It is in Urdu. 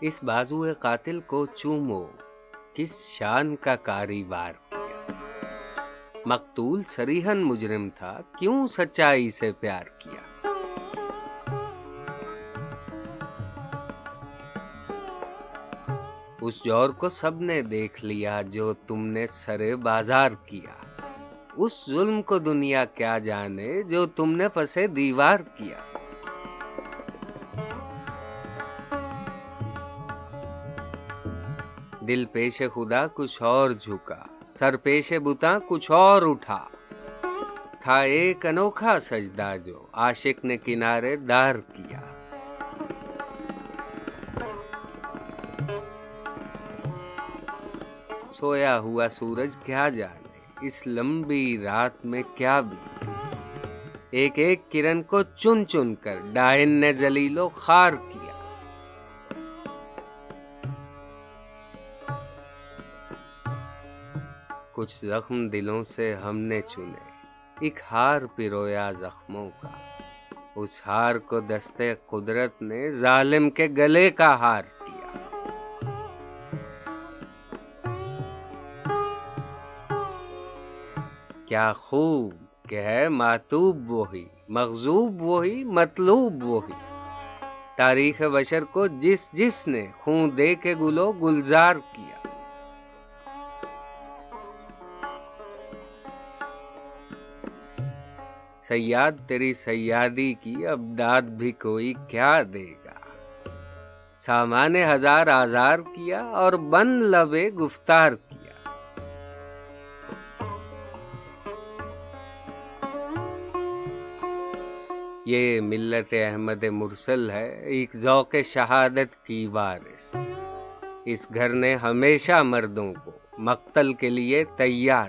اس بازو قاتل کو چومو، کس شان کا کاری وار کیا۔ مقتول سریحن مجرم تھا، کیوں سچائی سے پیار کیا؟ اس جور کو سب نے دیکھ لیا، جو تم نے سرے بازار کیا۔ اس ظلم کو دنیا کیا جانے، جو تم نے پسے دیوار کیا۔ دل پیش خدا کچھ اور جھکا، سر پیش بتا کچھ اور اٹھا۔ تھا ایک انوکھا سجدہ جو عاشق نے کنارے دار کیا۔ سویا ہوا سورج کیا جانے، اس لمبی رات میں کیا بھی ایک ایک کرن کو چن چن کر، ڈائن نے زلیلو خار کیا۔ کچھ زخم دلوں سے ہم نے چنے۔ ایک ہار پرویا زخموں کا۔ اس ہار کو دستے قدرت نے ظالم کے گلے کا ہار کیا کیا خوب کہ ہے ماتوب وہی مغزوب وہی، مطلوب وہی۔ تاریخ بشر کو جس جس نے خون دے کے گلو گلزار کیا۔ سیاد، تیری سیادی کی اب داد بھی کوئی کیا دے گا؟ سامان ہزار آزار کیا اور بند لبے گفتار کیا۔ یہ ملت احمد مرسل ہے، ایک ذوق شہادت کی وارث۔ اس گھر نے ہمیشہ مردوں کو مقتل کے لیے تیار